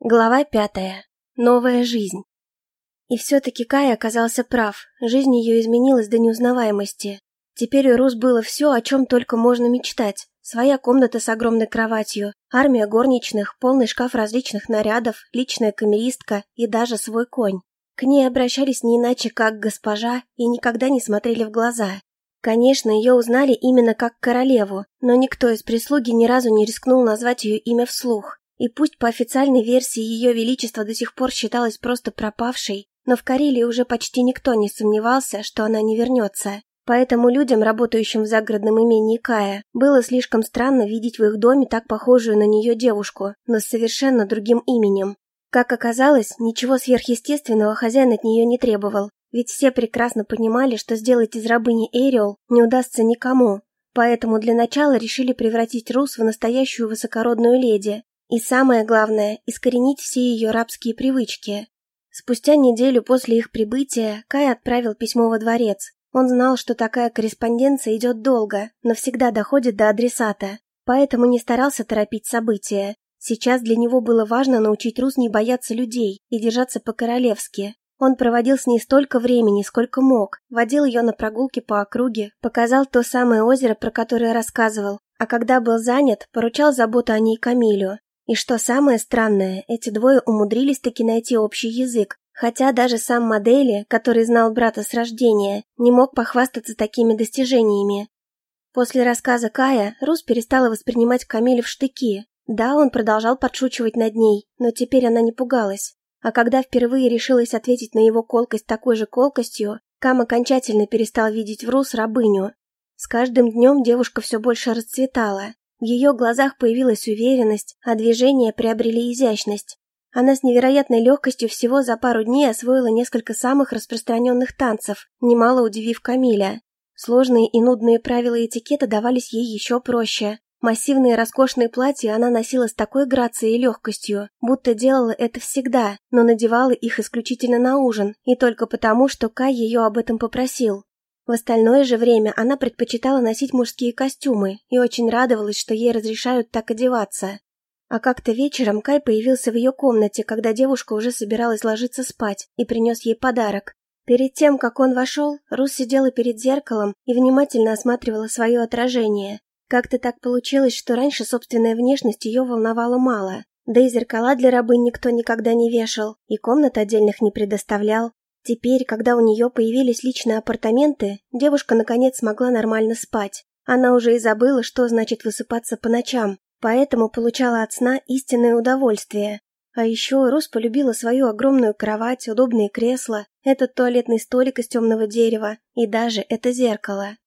Глава пятая. Новая жизнь. И все-таки Кай оказался прав. Жизнь ее изменилась до неузнаваемости. Теперь у Рус было все, о чем только можно мечтать. Своя комната с огромной кроватью, армия горничных, полный шкаф различных нарядов, личная камеристка и даже свой конь. К ней обращались не иначе, как госпожа, и никогда не смотрели в глаза. Конечно, ее узнали именно как королеву, но никто из прислуги ни разу не рискнул назвать ее имя вслух. И пусть по официальной версии Ее Величество до сих пор считалось просто пропавшей, но в Карелии уже почти никто не сомневался, что она не вернется. Поэтому людям, работающим в загородном имении Кая, было слишком странно видеть в их доме так похожую на нее девушку, но с совершенно другим именем. Как оказалось, ничего сверхъестественного хозяин от нее не требовал, ведь все прекрасно понимали, что сделать из рабыни Эриол не удастся никому, поэтому для начала решили превратить Рус в настоящую высокородную леди, и самое главное – искоренить все ее рабские привычки. Спустя неделю после их прибытия Кай отправил письмо во дворец. Он знал, что такая корреспонденция идет долго, но всегда доходит до адресата, поэтому не старался торопить события. Сейчас для него было важно научить Рус не бояться людей и держаться по-королевски. Он проводил с ней столько времени, сколько мог, водил ее на прогулки по округе, показал то самое озеро, про которое рассказывал, а когда был занят, поручал заботу о ней Камилю. И что самое странное, эти двое умудрились таки найти общий язык, хотя даже сам Модели, который знал брата с рождения, не мог похвастаться такими достижениями. После рассказа Кая Рус перестала воспринимать Камиле в штыки. Да, он продолжал подшучивать над ней, но теперь она не пугалась. А когда впервые решилась ответить на его колкость такой же колкостью, Кам окончательно перестал видеть в Рус рабыню. С каждым днем девушка все больше расцветала. В ее глазах появилась уверенность, а движения приобрели изящность. Она с невероятной легкостью всего за пару дней освоила несколько самых распространенных танцев, немало удивив Камиля. Сложные и нудные правила этикета давались ей еще проще. Массивные роскошные платья она носила с такой грацией и легкостью, будто делала это всегда, но надевала их исключительно на ужин, и только потому, что Кай ее об этом попросил. В остальное же время она предпочитала носить мужские костюмы и очень радовалась, что ей разрешают так одеваться. А как-то вечером Кай появился в ее комнате, когда девушка уже собиралась ложиться спать, и принес ей подарок. Перед тем, как он вошел, Рус сидела перед зеркалом и внимательно осматривала свое отражение. Как-то так получилось, что раньше собственная внешность ее волновала мало. Да и зеркала для рабы никто никогда не вешал, и комнат отдельных не предоставлял. Теперь, когда у нее появились личные апартаменты, девушка наконец смогла нормально спать. Она уже и забыла, что значит высыпаться по ночам, поэтому получала от сна истинное удовольствие. А еще Рус полюбила свою огромную кровать, удобные кресла, этот туалетный столик из темного дерева и даже это зеркало.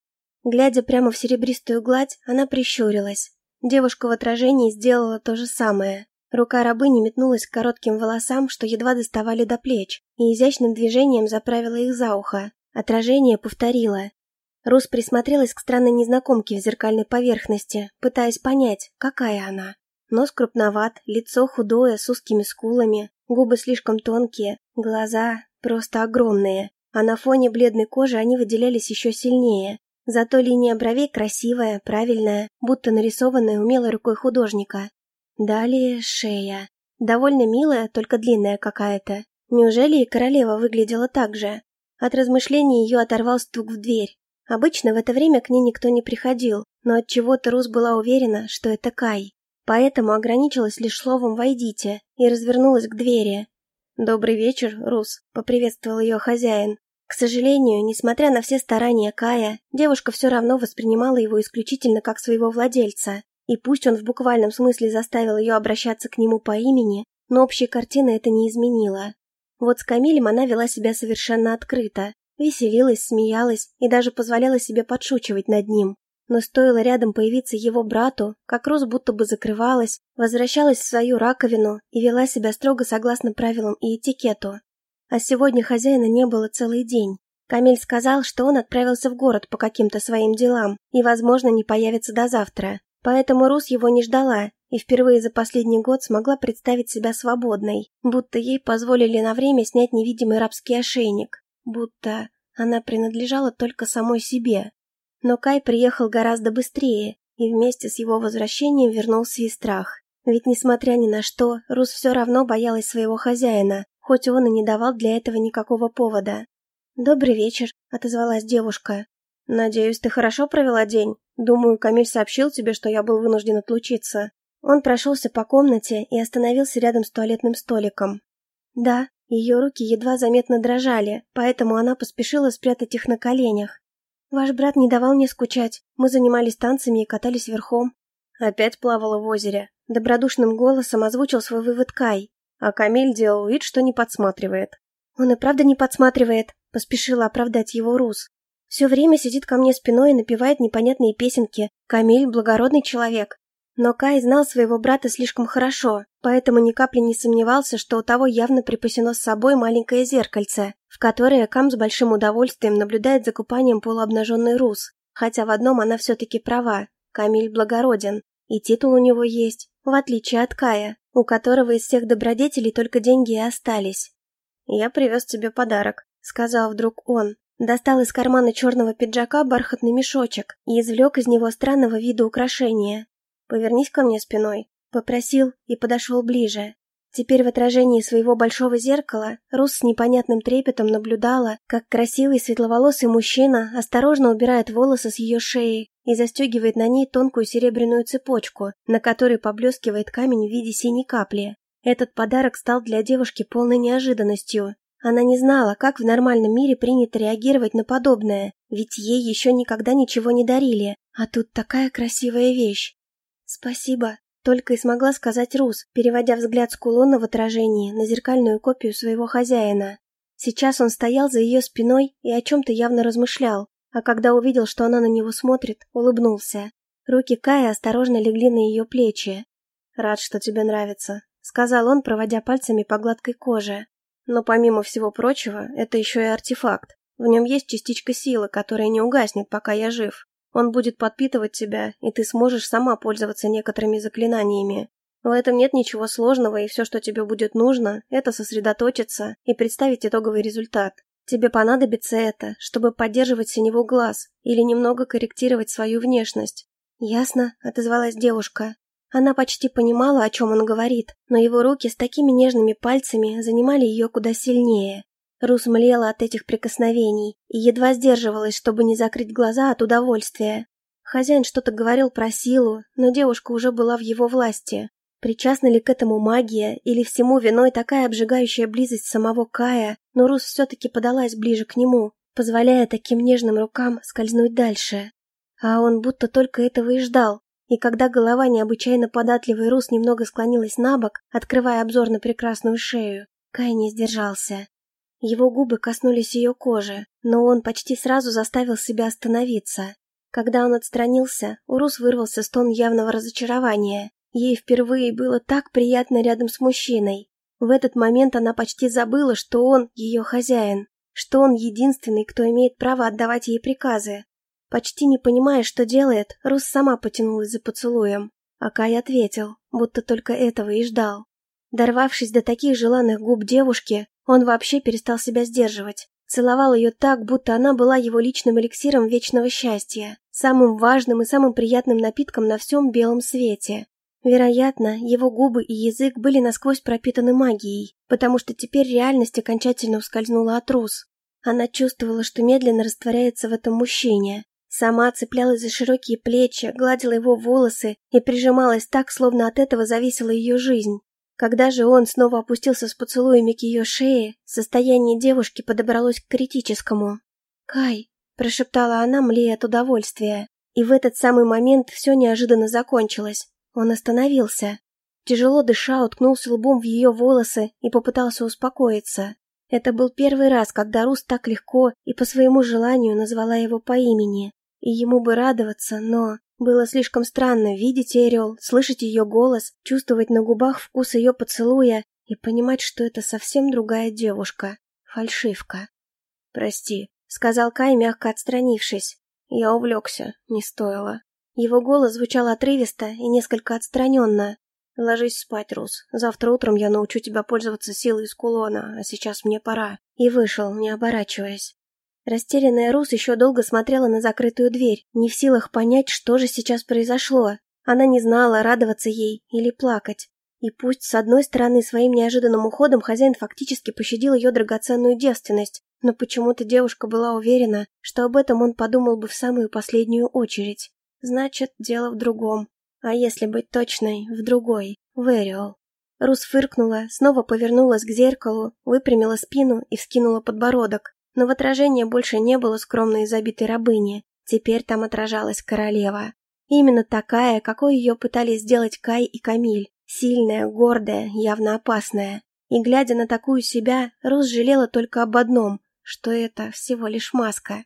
Глядя прямо в серебристую гладь, она прищурилась. Девушка в отражении сделала то же самое. Рука рабыни метнулась к коротким волосам, что едва доставали до плеч, и изящным движением заправила их за ухо. Отражение повторило. Рус присмотрелась к странной незнакомке в зеркальной поверхности, пытаясь понять, какая она. Нос крупноват, лицо худое, с узкими скулами, губы слишком тонкие, глаза просто огромные, а на фоне бледной кожи они выделялись еще сильнее. Зато линия бровей красивая, правильная, будто нарисованная умелой рукой художника. Далее шея. Довольно милая, только длинная какая-то. Неужели и королева выглядела так же? От размышлений ее оторвал стук в дверь. Обычно в это время к ней никто не приходил, но от чего то Рус была уверена, что это Кай. Поэтому ограничилась лишь словом «войдите» и развернулась к двери. «Добрый вечер, Рус», — поприветствовал ее хозяин. К сожалению, несмотря на все старания Кая, девушка все равно воспринимала его исключительно как своего владельца. И пусть он в буквальном смысле заставил ее обращаться к нему по имени, но общей картины это не изменило. Вот с Камилем она вела себя совершенно открыто, веселилась, смеялась и даже позволяла себе подшучивать над ним. Но стоило рядом появиться его брату, как Роз будто бы закрывалась, возвращалась в свою раковину и вела себя строго согласно правилам и этикету. А сегодня хозяина не было целый день. Камиль сказал, что он отправился в город по каким-то своим делам и, возможно, не появится до завтра. Поэтому Рус его не ждала и впервые за последний год смогла представить себя свободной, будто ей позволили на время снять невидимый рабский ошейник, будто она принадлежала только самой себе. Но Кай приехал гораздо быстрее, и вместе с его возвращением вернулся и страх. Ведь, несмотря ни на что, Рус все равно боялась своего хозяина, хоть он и не давал для этого никакого повода. «Добрый вечер», — отозвалась девушка. «Надеюсь, ты хорошо провела день? Думаю, Камиль сообщил тебе, что я был вынужден отлучиться». Он прошелся по комнате и остановился рядом с туалетным столиком. Да, ее руки едва заметно дрожали, поэтому она поспешила спрятать их на коленях. «Ваш брат не давал мне скучать. Мы занимались танцами и катались верхом». Опять плавала в озере. Добродушным голосом озвучил свой вывод Кай, а Камиль делал вид, что не подсматривает. «Он и правда не подсматривает», — поспешила оправдать его Рус. «Все время сидит ко мне спиной и напевает непонятные песенки. Камиль — благородный человек. Но Кай знал своего брата слишком хорошо, поэтому ни капли не сомневался, что у того явно припасено с собой маленькое зеркальце, в которое Кам с большим удовольствием наблюдает за купанием полуобнаженный Рус. Хотя в одном она все-таки права, Камиль благороден, и титул у него есть, в отличие от Кая, у которого из всех добродетелей только деньги и остались. «Я привез тебе подарок», — сказал вдруг он. Достал из кармана черного пиджака бархатный мешочек и извлек из него странного вида украшения. «Повернись ко мне спиной», — попросил и подошел ближе. Теперь в отражении своего большого зеркала Рус с непонятным трепетом наблюдала, как красивый светловолосый мужчина осторожно убирает волосы с ее шеи и застегивает на ней тонкую серебряную цепочку, на которой поблескивает камень в виде синей капли. Этот подарок стал для девушки полной неожиданностью. Она не знала, как в нормальном мире принято реагировать на подобное, ведь ей еще никогда ничего не дарили, а тут такая красивая вещь. «Спасибо», — только и смогла сказать Рус, переводя взгляд с кулона в отражении на зеркальную копию своего хозяина. Сейчас он стоял за ее спиной и о чем-то явно размышлял, а когда увидел, что она на него смотрит, улыбнулся. Руки Кая осторожно легли на ее плечи. «Рад, что тебе нравится», — сказал он, проводя пальцами по гладкой коже. «Но помимо всего прочего, это еще и артефакт. В нем есть частичка силы, которая не угаснет, пока я жив. Он будет подпитывать тебя, и ты сможешь сама пользоваться некоторыми заклинаниями. В этом нет ничего сложного, и все, что тебе будет нужно, это сосредоточиться и представить итоговый результат. Тебе понадобится это, чтобы поддерживать синеву глаз или немного корректировать свою внешность. «Ясно», — отозвалась девушка. Она почти понимала, о чем он говорит, но его руки с такими нежными пальцами занимали ее куда сильнее. Рус млела от этих прикосновений и едва сдерживалась, чтобы не закрыть глаза от удовольствия. Хозяин что-то говорил про силу, но девушка уже была в его власти. Причастна ли к этому магия, или всему виной такая обжигающая близость самого Кая, но Рус все-таки подалась ближе к нему, позволяя таким нежным рукам скользнуть дальше. А он будто только этого и ждал, и когда голова необычайно податливой Рус немного склонилась на бок, открывая обзор на прекрасную шею, Кай не сдержался. Его губы коснулись ее кожи, но он почти сразу заставил себя остановиться. Когда он отстранился, у Рус вырвался стон явного разочарования. Ей впервые было так приятно рядом с мужчиной. В этот момент она почти забыла, что он ее хозяин, что он единственный, кто имеет право отдавать ей приказы. Почти не понимая, что делает, Рус сама потянулась за поцелуем, а Кай ответил, будто только этого и ждал. Дорвавшись до таких желанных губ девушки, он вообще перестал себя сдерживать. Целовал ее так, будто она была его личным эликсиром вечного счастья, самым важным и самым приятным напитком на всем белом свете. Вероятно, его губы и язык были насквозь пропитаны магией, потому что теперь реальность окончательно ускользнула от Рус. Она чувствовала, что медленно растворяется в этом мужчине. Сама цеплялась за широкие плечи, гладила его волосы и прижималась так, словно от этого зависела ее жизнь. Когда же он снова опустился с поцелуями к ее шее, состояние девушки подобралось к критическому. «Кай», — прошептала она, млея от удовольствия. И в этот самый момент все неожиданно закончилось. Он остановился. Тяжело дыша, уткнулся лбом в ее волосы и попытался успокоиться. Это был первый раз, когда Рус так легко и по своему желанию назвала его по имени. И ему бы радоваться, но... Было слишком странно видеть Эриол, слышать ее голос, чувствовать на губах вкус ее поцелуя и понимать, что это совсем другая девушка. Фальшивка. «Прости», — сказал Кай, мягко отстранившись. «Я увлекся, не стоило». Его голос звучал отрывисто и несколько отстраненно. «Ложись спать, Рус. Завтра утром я научу тебя пользоваться силой из кулона, а сейчас мне пора». И вышел, не оборачиваясь. Растерянная Рус еще долго смотрела на закрытую дверь, не в силах понять, что же сейчас произошло. Она не знала, радоваться ей или плакать. И пусть, с одной стороны, своим неожиданным уходом хозяин фактически пощадил ее драгоценную девственность, но почему-то девушка была уверена, что об этом он подумал бы в самую последнюю очередь. Значит, дело в другом. А если быть точной, в другой, в Эриол. Рус фыркнула, снова повернулась к зеркалу, выпрямила спину и вскинула подбородок. Но в отражении больше не было скромной и забитой рабыни. Теперь там отражалась королева. Именно такая, какой ее пытались сделать Кай и Камиль. Сильная, гордая, явно опасная. И глядя на такую себя, Рус жалела только об одном, что это всего лишь маска.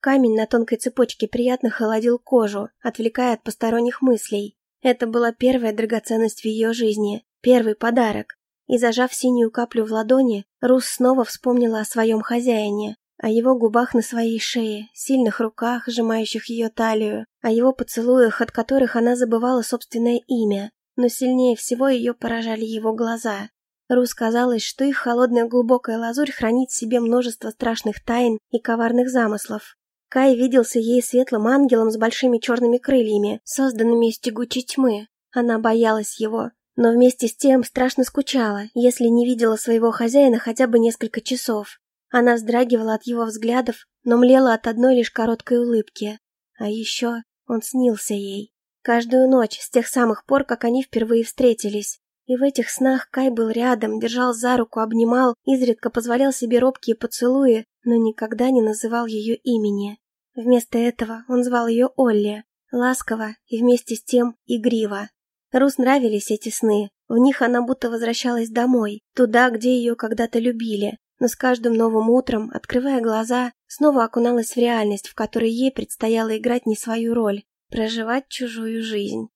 Камень на тонкой цепочке приятно холодил кожу, отвлекая от посторонних мыслей. Это была первая драгоценность в ее жизни, первый подарок. И зажав синюю каплю в ладони, Рус снова вспомнила о своем хозяине, о его губах на своей шее, сильных руках, сжимающих ее талию, о его поцелуях, от которых она забывала собственное имя, но сильнее всего ее поражали его глаза. Рус казалось, что их холодная глубокая лазурь хранит в себе множество страшных тайн и коварных замыслов. Кай виделся ей светлым ангелом с большими черными крыльями, созданными из тягучей тьмы. Она боялась его, но вместе с тем страшно скучала, если не видела своего хозяина хотя бы несколько часов. Она вздрагивала от его взглядов, но млела от одной лишь короткой улыбки. А еще он снился ей. Каждую ночь, с тех самых пор, как они впервые встретились. И в этих снах Кай был рядом, держал за руку, обнимал, изредка позволял себе робкие поцелуи, но никогда не называл ее имени. Вместо этого он звал ее Олли, ласково и вместе с тем игриво. Рус нравились эти сны, в них она будто возвращалась домой, туда, где ее когда-то любили, но с каждым новым утром, открывая глаза, снова окуналась в реальность, в которой ей предстояло играть не свою роль, проживать чужую жизнь.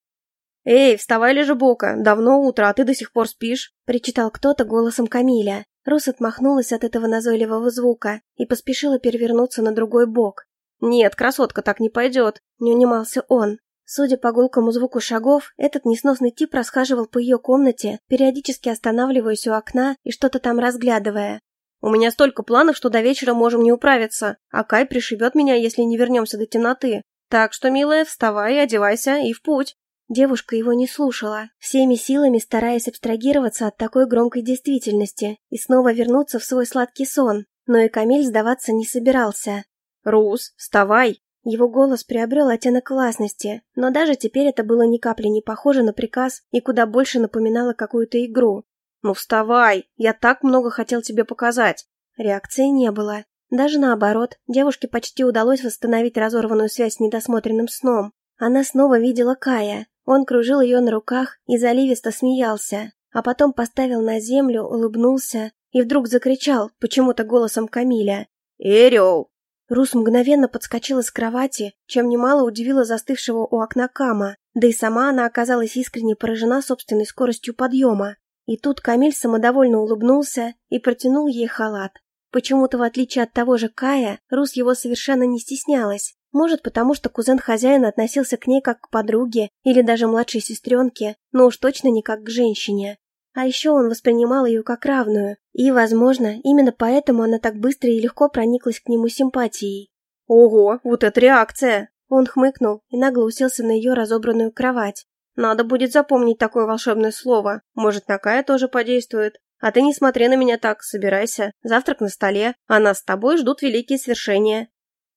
«Эй, вставай, лежебока, давно утро, а ты до сих пор спишь?» — причитал кто-то голосом Камиля. Рус отмахнулась от этого назойливого звука и поспешила перевернуться на другой бок. «Нет, красотка, так не пойдет», — не унимался он. Судя по гулкому звуку шагов, этот несносный тип расхаживал по ее комнате, периодически останавливаясь у окна и что-то там разглядывая. «У меня столько планов, что до вечера можем не управиться, а Кай пришибет меня, если не вернемся до темноты. Так что, милая, вставай, одевайся и в путь. Девушка его не слушала, всеми силами стараясь абстрагироваться от такой громкой действительности и снова вернуться в свой сладкий сон, но и Камиль сдаваться не собирался. «Рус, вставай!» Его голос приобрел оттенок властности, но даже теперь это было ни капли не похоже на приказ и куда больше напоминало какую-то игру. «Ну вставай! Я так много хотел тебе показать!» Реакции не было. Даже наоборот, девушке почти удалось восстановить разорванную связь с недосмотренным сном. Она снова видела Кая. Он кружил ее на руках и заливисто смеялся, а потом поставил на землю, улыбнулся и вдруг закричал, почему-то голосом Камиля. «Эриол!» Рус мгновенно подскочила с кровати, чем немало удивила застывшего у окна Кама, да и сама она оказалась искренне поражена собственной скоростью подъема. И тут Камиль самодовольно улыбнулся и протянул ей халат. Почему-то, в отличие от того же Кая, Рус его совершенно не стеснялась. Может, потому что кузен хозяина относился к ней как к подруге или даже младшей сестренке, но уж точно не как к женщине. А еще он воспринимал ее как равную, и, возможно, именно поэтому она так быстро и легко прониклась к нему симпатией. «Ого, вот это реакция!» Он хмыкнул и нагло уселся на ее разобранную кровать. «Надо будет запомнить такое волшебное слово. Может, на Кая тоже подействует. А ты не смотри на меня так, собирайся. Завтрак на столе, а нас с тобой ждут великие свершения».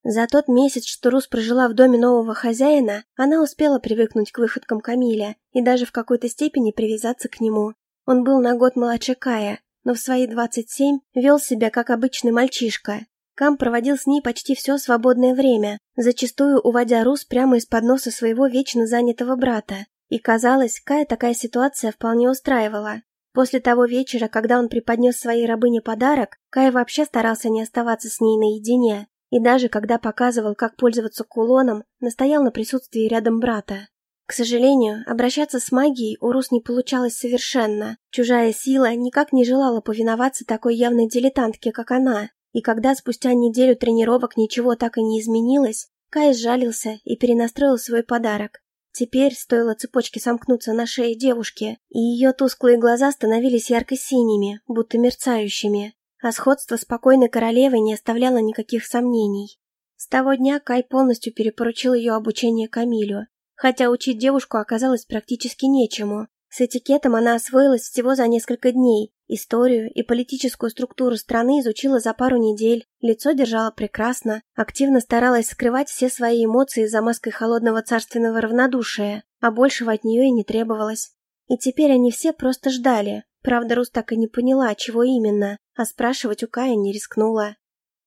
За тот месяц, что Рус прожила в доме нового хозяина, она успела привыкнуть к выходкам Камиля и даже в какой-то степени привязаться к нему. Он был на год младше Кая, но в свои 27 вел себя как обычный мальчишка. Кам проводил с ней почти все свободное время, зачастую уводя Рус прямо из-под носа своего вечно занятого брата. И казалось, Кая такая ситуация вполне устраивала. После того вечера, когда он преподнес своей рабыне подарок, Кай вообще старался не оставаться с ней наедине, и даже когда показывал, как пользоваться кулоном, настоял на присутствии рядом брата. К сожалению, обращаться с магией у Рус не получалось совершенно. Чужая сила никак не желала повиноваться такой явной дилетантке, как она. И когда спустя неделю тренировок ничего так и не изменилось, Кай сжалился и перенастроил свой подарок. Теперь стоило цепочке сомкнуться на шее девушки, и ее тусклые глаза становились ярко-синими, будто мерцающими, а сходство спокойной королевой не оставляло никаких сомнений. С того дня Кай полностью перепоручил ее обучение Камилю. Хотя учить девушку оказалось практически нечему. С этикетом она освоилась всего за несколько дней, историю и политическую структуру страны изучила за пару недель, лицо держала прекрасно, активно старалась скрывать все свои эмоции за маской холодного царственного равнодушия, а большего от нее и не требовалось. И теперь они все просто ждали. Правда, Рус так и не поняла, чего именно, а спрашивать у Кая не рискнула.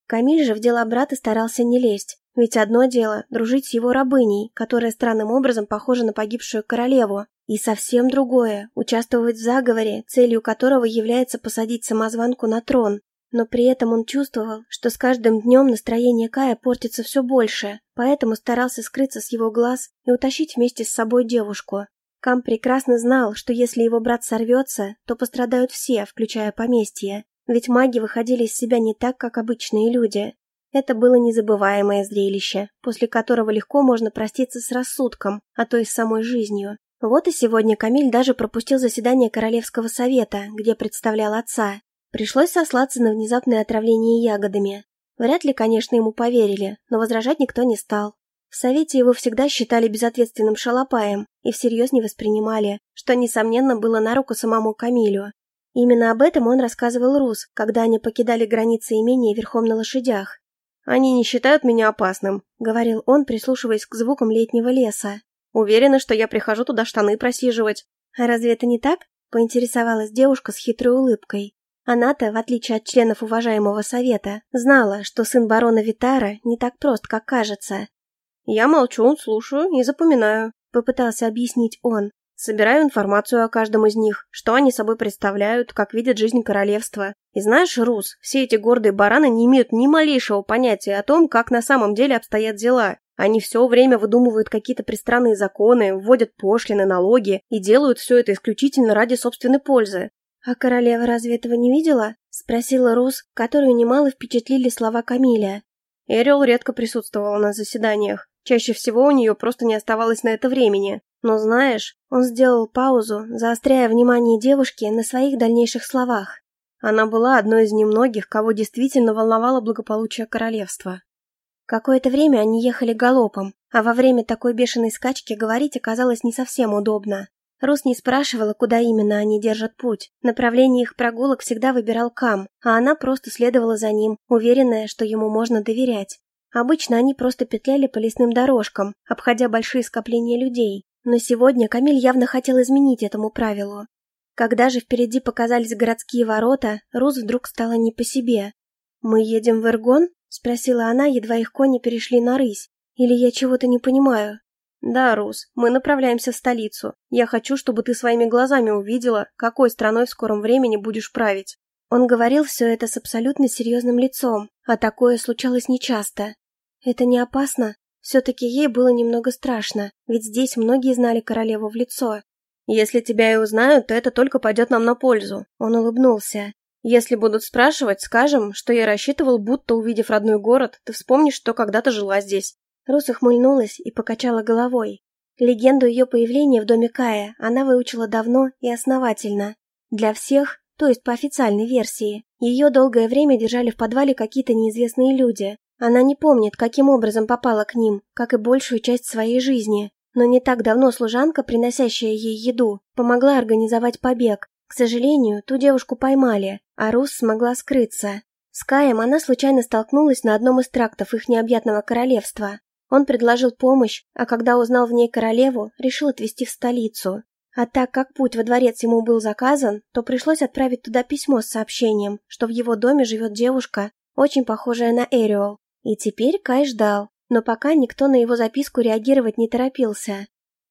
Камиль же в дела брата старался не лезть, ведь одно дело – дружить с его рабыней, которая странным образом похожа на погибшую королеву, и совсем другое – участвовать в заговоре, целью которого является посадить самозванку на трон. Но при этом он чувствовал, что с каждым днем настроение Кая портится все больше, поэтому старался скрыться с его глаз и утащить вместе с собой девушку. Кам прекрасно знал, что если его брат сорвется, то пострадают все, включая поместье, ведь маги выходили из себя не так, как обычные люди. Это было незабываемое зрелище, после которого легко можно проститься с рассудком, а то и с самой жизнью. Вот и сегодня Камиль даже пропустил заседание Королевского совета, где представлял отца. Пришлось сослаться на внезапное отравление ягодами. Вряд ли, конечно, ему поверили, но возражать никто не стал. В совете его всегда считали безответственным шалопаем и всерьез не воспринимали, что, несомненно, было на руку самому Камилю. Именно об этом он рассказывал Рус, когда они покидали границы имения верхом на лошадях. «Они не считают меня опасным», — говорил он, прислушиваясь к звукам летнего леса. «Уверена, что я прихожу туда штаны просиживать». «А разве это не так?» — поинтересовалась девушка с хитрой улыбкой. Она-то, в отличие от членов уважаемого совета, знала, что сын барона Витара не так прост, как кажется. «Я молчу, слушаю и запоминаю», — попытался объяснить он. Собираю информацию о каждом из них, что они собой представляют, как видят жизнь королевства. И знаешь, Рус, все эти гордые бараны не имеют ни малейшего понятия о том, как на самом деле обстоят дела. Они все время выдумывают какие-то пристранные законы, вводят пошлины, налоги и делают все это исключительно ради собственной пользы. «А королева разве этого не видела?» – спросила Рус, которую немало впечатлили слова Камиля. Эриол редко присутствовала на заседаниях. Чаще всего у нее просто не оставалось на это времени. Но знаешь, он сделал паузу, заостряя внимание девушки на своих дальнейших словах. Она была одной из немногих, кого действительно волновало благополучие королевства. Какое-то время они ехали галопом, а во время такой бешеной скачки говорить оказалось не совсем удобно. Рус не спрашивала, куда именно они держат путь. Направление их прогулок всегда выбирал Кам, а она просто следовала за ним, уверенная, что ему можно доверять. Обычно они просто петляли по лесным дорожкам, обходя большие скопления людей, но сегодня Камиль явно хотел изменить этому правилу. Когда же впереди показались городские ворота, Рус вдруг стала не по себе. «Мы едем в Эргон?» — спросила она, едва их кони перешли на рысь. «Или я чего-то не понимаю?» «Да, Рус, мы направляемся в столицу. Я хочу, чтобы ты своими глазами увидела, какой страной в скором времени будешь править». Он говорил все это с абсолютно серьезным лицом, а такое случалось нечасто. «Это не опасно?» Все-таки ей было немного страшно, ведь здесь многие знали королеву в лицо. «Если тебя и узнают, то это только пойдет нам на пользу», — он улыбнулся. «Если будут спрашивать, скажем, что я рассчитывал, будто увидев родной город, ты вспомнишь, что когда-то жила здесь». Руса хмыльнулась и покачала головой. Легенду ее появления в доме Кая она выучила давно и основательно. Для всех, то есть по официальной версии, ее долгое время держали в подвале какие-то неизвестные люди, она не помнит, каким образом попала к ним, как и большую часть своей жизни. Но не так давно служанка, приносящая ей еду, помогла организовать побег. К сожалению, ту девушку поймали, а Рус смогла скрыться. С Каем она случайно столкнулась на одном из трактов их необъятного королевства. Он предложил помощь, а когда узнал в ней королеву, решил отвезти в столицу. А так как путь во дворец ему был заказан, то пришлось отправить туда письмо с сообщением, что в его доме живет девушка, очень похожая на Эриол, и теперь Кай ждал, но пока никто на его записку реагировать не торопился.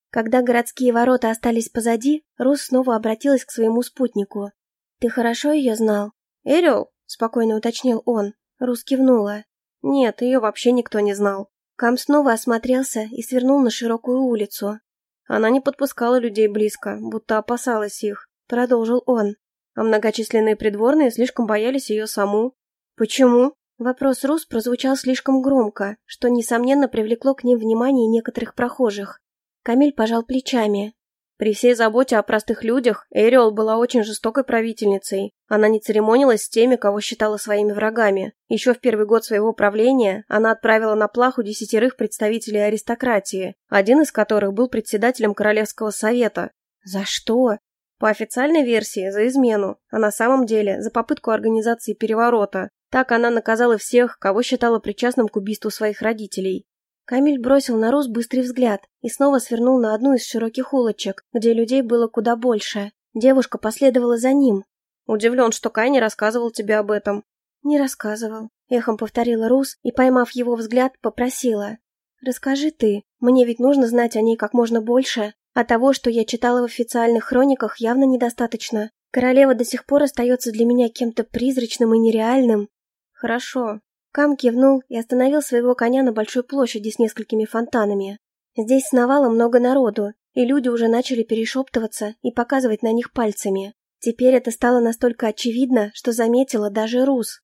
Когда городские ворота остались позади, Рус снова обратилась к своему спутнику. «Ты хорошо ее знал?» «Эрил?» – спокойно уточнил он. Рус кивнула. «Нет, ее вообще никто не знал». Кам снова осмотрелся и свернул на широкую улицу. Она не подпускала людей близко, будто опасалась их, продолжил он. А многочисленные придворные слишком боялись ее саму. Почему? Вопрос Рус прозвучал слишком громко, что, несомненно, привлекло к ним внимание некоторых прохожих. Камиль пожал плечами. При всей заботе о простых людях Эриол была очень жестокой правительницей. Она не церемонилась с теми, кого считала своими врагами. Еще в первый год своего правления она отправила на плаху десятерых представителей аристократии, один из которых был председателем Королевского совета. За что? По официальной версии, за измену, а на самом деле за попытку организации переворота. Так она наказала всех, кого считала причастным к убийству своих родителей. Камиль бросил на Рус быстрый взгляд и снова свернул на одну из широких улочек, где людей было куда больше. Девушка последовала за ним. «Удивлен, что Кай не рассказывал тебе об этом». «Не рассказывал», — эхом повторила Рус и, поймав его взгляд, попросила. «Расскажи ты, мне ведь нужно знать о ней как можно больше, а того, что я читала в официальных хрониках, явно недостаточно. Королева до сих пор остается для меня кем-то призрачным и нереальным». «Хорошо, Кам кивнул и остановил своего коня на большой площади с несколькими фонтанами. Здесь сновало много народу, и люди уже начали перешептываться и показывать на них пальцами. Теперь это стало настолько очевидно, что заметила даже Рус.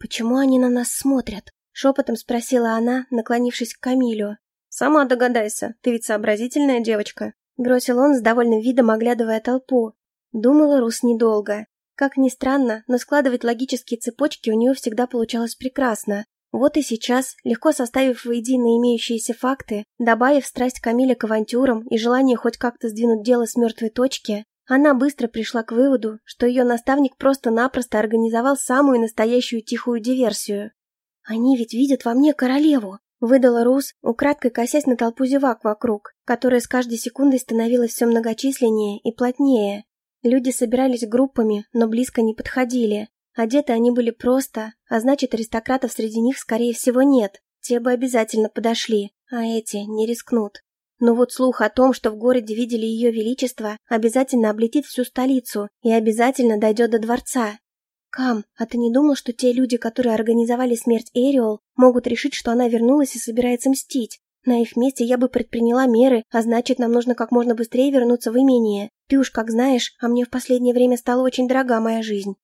«Почему они на нас смотрят?» — шепотом спросила она, наклонившись к Камилю. «Сама догадайся, ты ведь сообразительная девочка», — бросил он с довольным видом, оглядывая толпу. Думала Рус недолго. Как ни странно, но складывать логические цепочки у нее всегда получалось прекрасно. Вот и сейчас, легко составив воедино имеющиеся факты, добавив страсть Камиля к авантюрам и желание хоть как-то сдвинуть дело с мертвой точки, она быстро пришла к выводу, что ее наставник просто-напросто организовал самую настоящую тихую диверсию. «Они ведь видят во мне королеву!» — выдала Рус, украдкой косясь на толпу зевак вокруг, которая с каждой секундой становилась все многочисленнее и плотнее. Люди собирались группами, но близко не подходили. Одеты они были просто, а значит, аристократов среди них, скорее всего, нет. Те бы обязательно подошли, а эти не рискнут. Но вот слух о том, что в городе видели ее величество, обязательно облетит всю столицу и обязательно дойдет до дворца. Кам, а ты не думал, что те люди, которые организовали смерть Эриол, могут решить, что она вернулась и собирается мстить? На их месте я бы предприняла меры, а значит, нам нужно как можно быстрее вернуться в имение. Ты уж как знаешь, а мне в последнее время стала очень дорога моя жизнь».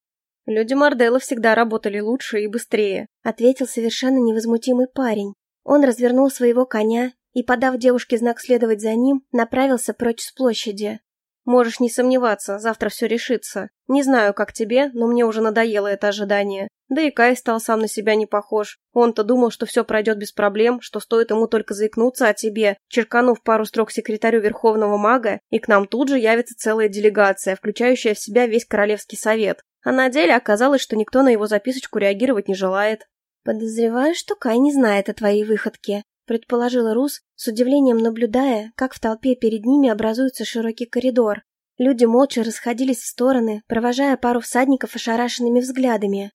«Люди Морделла всегда работали лучше и быстрее», — ответил совершенно невозмутимый парень. Он развернул своего коня и, подав девушке знак следовать за ним, направился прочь с площади. Можешь не сомневаться, завтра все решится. Не знаю, как тебе, но мне уже надоело это ожидание. Да и Кай стал сам на себя не похож. Он-то думал, что все пройдет без проблем, что стоит ему только заикнуться о тебе, черканув пару строк секретарю Верховного Мага, и к нам тут же явится целая делегация, включающая в себя весь Королевский Совет. А на деле оказалось, что никто на его записочку реагировать не желает. «Подозреваю, что Кай не знает о твоей выходке», предположила Рус, с удивлением наблюдая, как в толпе перед ними образуется широкий коридор. Люди молча расходились в стороны, провожая пару всадников ошарашенными взглядами.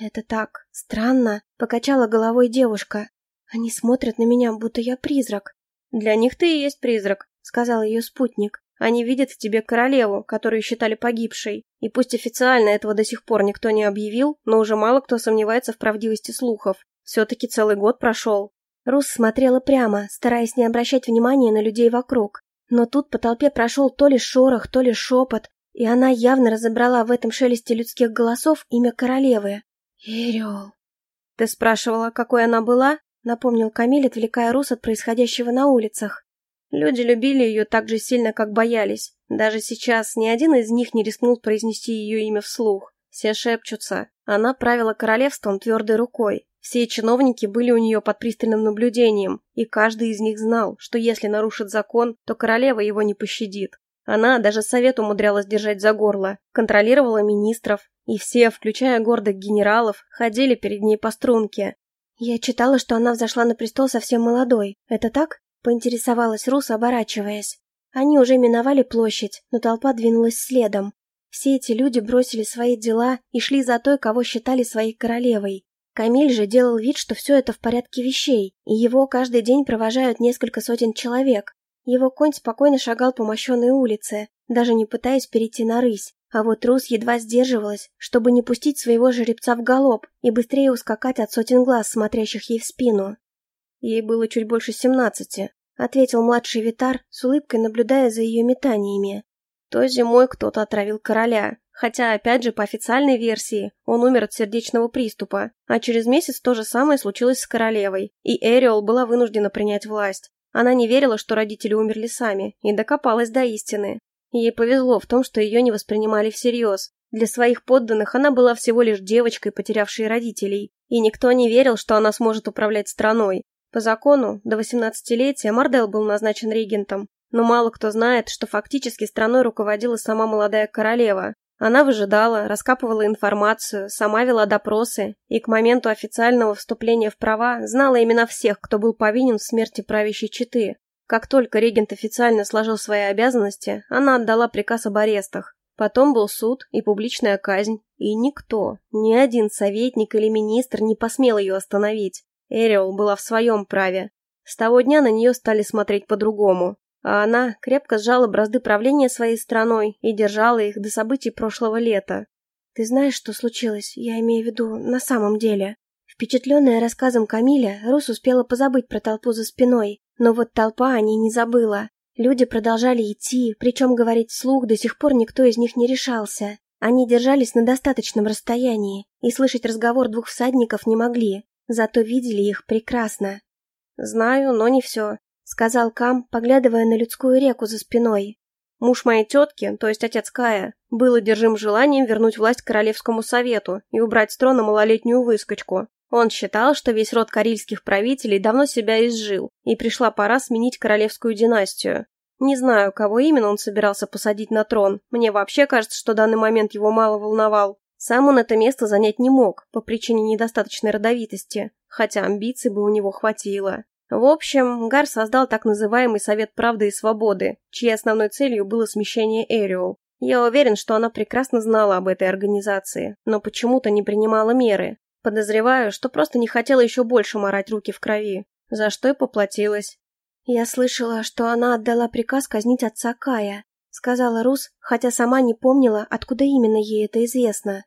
«Это так странно», — покачала головой девушка. «Они смотрят на меня, будто я призрак». «Для них ты и есть призрак», — сказал ее спутник. «Они видят в тебе королеву, которую считали погибшей. И пусть официально этого до сих пор никто не объявил, но уже мало кто сомневается в правдивости слухов. Все-таки целый год прошел. Рус смотрела прямо, стараясь не обращать внимания на людей вокруг. Но тут по толпе прошел то ли шорох, то ли шепот, и она явно разобрала в этом шелесте людских голосов имя королевы. «Эриол». «Ты спрашивала, какой она была?» — напомнил Камиль, отвлекая Рус от происходящего на улицах. Люди любили ее так же сильно, как боялись. Даже сейчас ни один из них не рискнул произнести ее имя вслух. Все шепчутся. Она правила королевством твердой рукой. Все чиновники были у нее под пристальным наблюдением, и каждый из них знал, что если нарушит закон, то королева его не пощадит. Она даже совет умудрялась держать за горло, контролировала министров, и все, включая гордых генералов, ходили перед ней по струнке. «Я читала, что она взошла на престол совсем молодой. Это так?» – поинтересовалась Рус, оборачиваясь. Они уже миновали площадь, но толпа двинулась следом. Все эти люди бросили свои дела и шли за той, кого считали своей королевой. Камиль же делал вид, что все это в порядке вещей, и его каждый день провожают несколько сотен человек. Его конь спокойно шагал по мощенной улице, даже не пытаясь перейти на рысь, а вот Рус едва сдерживалась, чтобы не пустить своего жеребца в галоп и быстрее ускакать от сотен глаз, смотрящих ей в спину. Ей было чуть больше семнадцати, ответил младший Витар, с улыбкой наблюдая за ее метаниями. Той зимой кто-то отравил короля, Хотя, опять же, по официальной версии, он умер от сердечного приступа, а через месяц то же самое случилось с королевой, и Эриол была вынуждена принять власть. Она не верила, что родители умерли сами, и докопалась до истины. Ей повезло в том, что ее не воспринимали всерьез. Для своих подданных она была всего лишь девочкой, потерявшей родителей, и никто не верил, что она сможет управлять страной. По закону, до 18-летия Мардел был назначен регентом, но мало кто знает, что фактически страной руководила сама молодая королева. Она выжидала, раскапывала информацию, сама вела допросы и к моменту официального вступления в права знала имена всех, кто был повинен в смерти правящей четы. Как только регент официально сложил свои обязанности, она отдала приказ об арестах. Потом был суд и публичная казнь, и никто, ни один советник или министр не посмел ее остановить. Эриол была в своем праве. С того дня на нее стали смотреть по-другому, а она крепко сжала бразды правления своей страной и держала их до событий прошлого лета. «Ты знаешь, что случилось? Я имею в виду на самом деле». Впечатленная рассказом Камиля, Рус успела позабыть про толпу за спиной, но вот толпа о ней не забыла. Люди продолжали идти, причем говорить вслух до сих пор никто из них не решался. Они держались на достаточном расстоянии, и слышать разговор двух всадников не могли, зато видели их прекрасно. «Знаю, но не все», — сказал Кам, поглядывая на людскую реку за спиной. Муж моей тетки, то есть отец Кая, был одержим желанием вернуть власть Королевскому совету и убрать с трона малолетнюю выскочку. Он считал, что весь род карельских правителей давно себя изжил, и пришла пора сменить королевскую династию. Не знаю, кого именно он собирался посадить на трон, мне вообще кажется, что данный момент его мало волновал. Сам он это место занять не мог, по причине недостаточной родовитости, хотя амбиций бы у него хватило. В общем, Гар создал так называемый Совет Правды и Свободы, чьей основной целью было смещение Эриол. Я уверен, что она прекрасно знала об этой организации, но почему-то не принимала меры. Подозреваю, что просто не хотела еще больше морать руки в крови, за что и поплатилась. «Я слышала, что она отдала приказ казнить отца Кая», — сказала Рус, хотя сама не помнила, откуда именно ей это известно.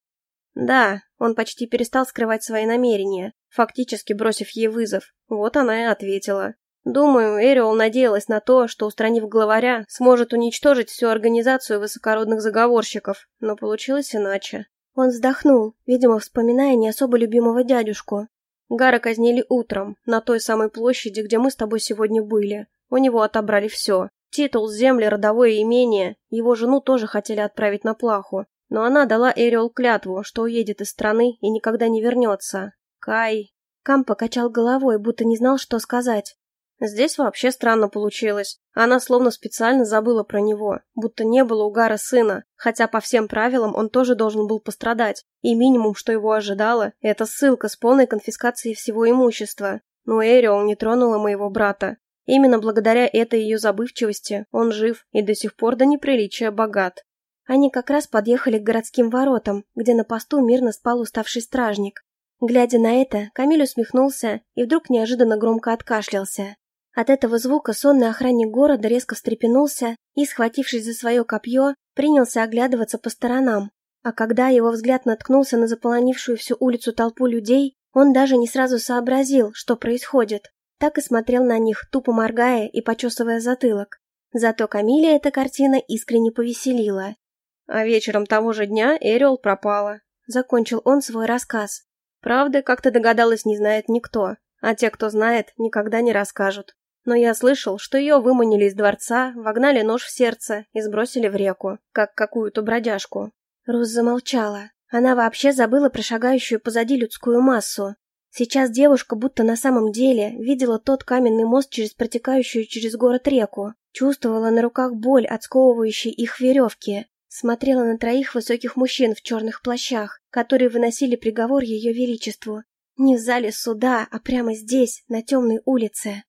«Да, он почти перестал скрывать свои намерения, фактически бросив ей вызов. Вот она и ответила. Думаю, Эриол надеялась на то, что, устранив главаря, сможет уничтожить всю организацию высокородных заговорщиков, но получилось иначе. Он вздохнул, видимо, вспоминая не особо любимого дядюшку. Гара казнили утром, на той самой площади, где мы с тобой сегодня были. У него отобрали все. Титул, земли, родовое имение. Его жену тоже хотели отправить на плаху. Но она дала Эриол клятву, что уедет из страны и никогда не вернется. Кай... Кам покачал головой, будто не знал, что сказать. Здесь вообще странно получилось. Она словно специально забыла про него, будто не было у Гара сына, хотя по всем правилам он тоже должен был пострадать, и минимум, что его ожидало, это ссылка с полной конфискацией всего имущества. Но Эриол не тронула моего брата. Именно благодаря этой ее забывчивости он жив и до сих пор до неприличия богат. Они как раз подъехали к городским воротам, где на посту мирно спал уставший стражник. Глядя на это, Камиль усмехнулся и вдруг неожиданно громко откашлялся. От этого звука сонный охранник города резко встрепенулся и, схватившись за свое копье, принялся оглядываться по сторонам. А когда его взгляд наткнулся на заполонившую всю улицу толпу людей, он даже не сразу сообразил, что происходит. Так и смотрел на них, тупо моргая и почесывая затылок. Зато Камиле эта картина искренне повеселила. А вечером того же дня Эриол пропала. Закончил он свой рассказ. Правда, как ты догадалась, не знает никто. А те, кто знает, никогда не расскажут. Но я слышал, что ее выманили из дворца, вогнали нож в сердце и сбросили в реку, как какую-то бродяжку. Рус замолчала. Она вообще забыла про шагающую позади людскую массу. Сейчас девушка будто на самом деле видела тот каменный мост через протекающую через город реку, чувствовала на руках боль от сковывающей их веревки, смотрела на троих высоких мужчин в черных плащах, которые выносили приговор ее величеству. Не в зале суда, а прямо здесь, на темной улице.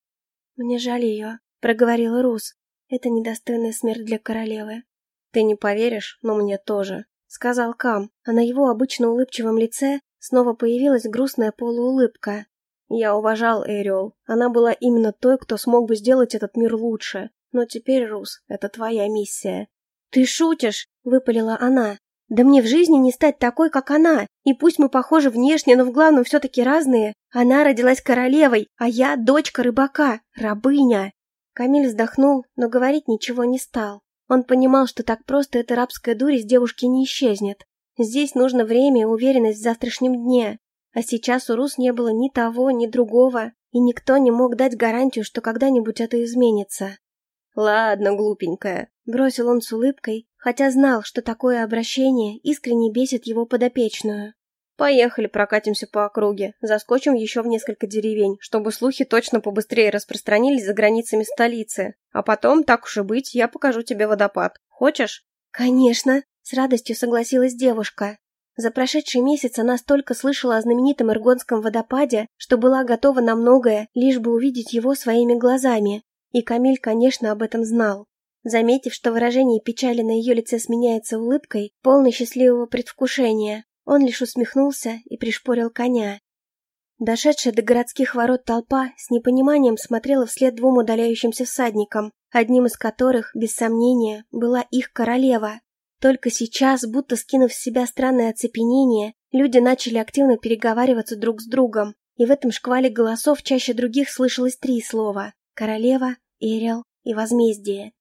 «Мне жаль ее», — проговорила Рус. «Это недостойная смерть для королевы». «Ты не поверишь, но мне тоже», — сказал Кам, а на его обычно улыбчивом лице снова появилась грустная полуулыбка. «Я уважал Эриол. Она была именно той, кто смог бы сделать этот мир лучше. Но теперь, Рус, это твоя миссия». «Ты шутишь?» — выпалила она. «Да мне в жизни не стать такой, как она. И пусть мы похожи внешне, но в главном все-таки разные. Она родилась королевой, а я дочка рыбака, рабыня. Камиль вздохнул, но говорить ничего не стал. Он понимал, что так просто эта рабская дурь из девушки не исчезнет. Здесь нужно время и уверенность в завтрашнем дне. А сейчас у Рус не было ни того, ни другого, и никто не мог дать гарантию, что когда-нибудь это изменится. «Ладно, глупенькая», — бросил он с улыбкой, хотя знал, что такое обращение искренне бесит его подопечную. Поехали, прокатимся по округе, заскочим еще в несколько деревень, чтобы слухи точно побыстрее распространились за границами столицы. А потом, так уж и быть, я покажу тебе водопад. Хочешь? Конечно, с радостью согласилась девушка. За прошедший месяц она столько слышала о знаменитом Иргонском водопаде, что была готова на многое, лишь бы увидеть его своими глазами. И Камиль, конечно, об этом знал. Заметив, что выражение печали на ее лице сменяется улыбкой, полной счастливого предвкушения, он лишь усмехнулся и пришпорил коня. Дошедшая до городских ворот толпа с непониманием смотрела вслед двум удаляющимся всадникам, одним из которых, без сомнения, была их королева. Только сейчас, будто скинув с себя странное оцепенение, люди начали активно переговариваться друг с другом, и в этом шквале голосов чаще других слышалось три слова – королева, Эрил и возмездие.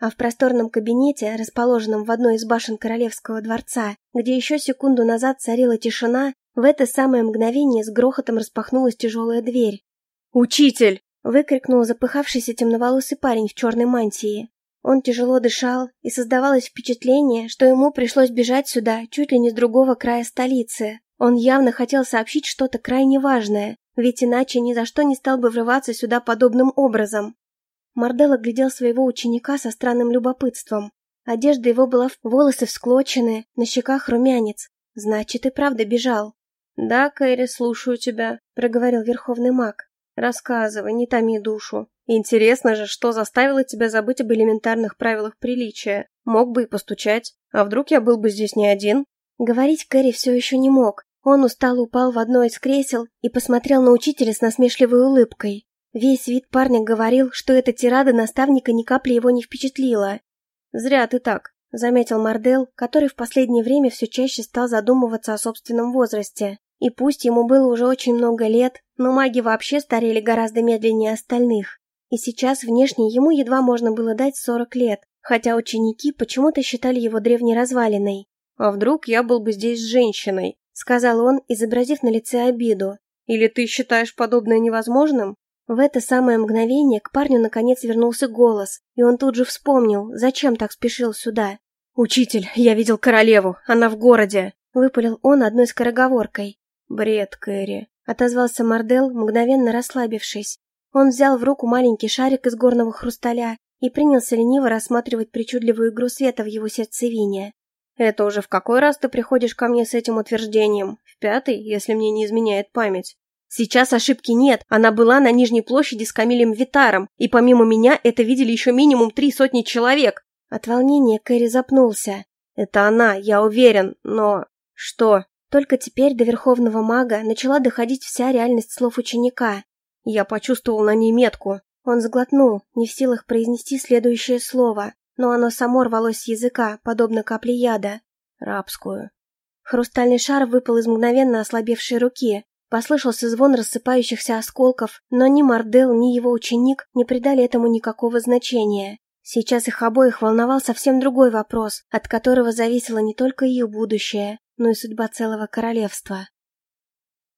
А в просторном кабинете, расположенном в одной из башен королевского дворца, где еще секунду назад царила тишина, в это самое мгновение с грохотом распахнулась тяжелая дверь. «Учитель!» — выкрикнул запыхавшийся темноволосый парень в черной мантии. Он тяжело дышал, и создавалось впечатление, что ему пришлось бежать сюда чуть ли не с другого края столицы. Он явно хотел сообщить что-то крайне важное, ведь иначе ни за что не стал бы врываться сюда подобным образом. Мардел глядел своего ученика со странным любопытством. Одежда его была, волосы всклочены, на щеках румянец. Значит, и правда бежал. «Да, Кэрри, слушаю тебя», — проговорил верховный маг. «Рассказывай, не томи душу. Интересно же, что заставило тебя забыть об элементарных правилах приличия. Мог бы и постучать. А вдруг я был бы здесь не один?» Говорить Кэрри все еще не мог. Он устало упал в одно из кресел и посмотрел на учителя с насмешливой улыбкой. Весь вид парня говорил, что эта тирада наставника ни капли его не впечатлила. «Зря ты так», — заметил Мардел, который в последнее время все чаще стал задумываться о собственном возрасте. И пусть ему было уже очень много лет, но маги вообще старели гораздо медленнее остальных. И сейчас внешне ему едва можно было дать 40 лет, хотя ученики почему-то считали его древней развалиной. «А вдруг я был бы здесь с женщиной?» — сказал он, изобразив на лице обиду. «Или ты считаешь подобное невозможным?» В это самое мгновение к парню наконец вернулся голос, и он тут же вспомнил, зачем так спешил сюда. «Учитель, я видел королеву, она в городе!» — выпалил он одной скороговоркой. «Бред, Кэрри», — отозвался Мардел, мгновенно расслабившись. Он взял в руку маленький шарик из горного хрусталя и принялся лениво рассматривать причудливую игру света в его сердцевине. «Это уже в какой раз ты приходишь ко мне с этим утверждением? В пятый, если мне не изменяет память?» Сейчас ошибки нет, она была на Нижней площади с Камилем Витаром, и помимо меня это видели еще минимум три сотни человек. От волнения Кэрри запнулся. Это она, я уверен, но... Что? Только теперь до Верховного Мага начала доходить вся реальность слов ученика. Я почувствовал на ней метку. Он сглотнул, не в силах произнести следующее слово, но оно само рвалось с языка, подобно капле яда. Рабскую. Хрустальный шар выпал из мгновенно ослабевшей руки, Послышался звон рассыпающихся осколков, но ни Мардел, ни его ученик не придали этому никакого значения. Сейчас их обоих волновал совсем другой вопрос, от которого зависело не только их будущее, но и судьба целого королевства.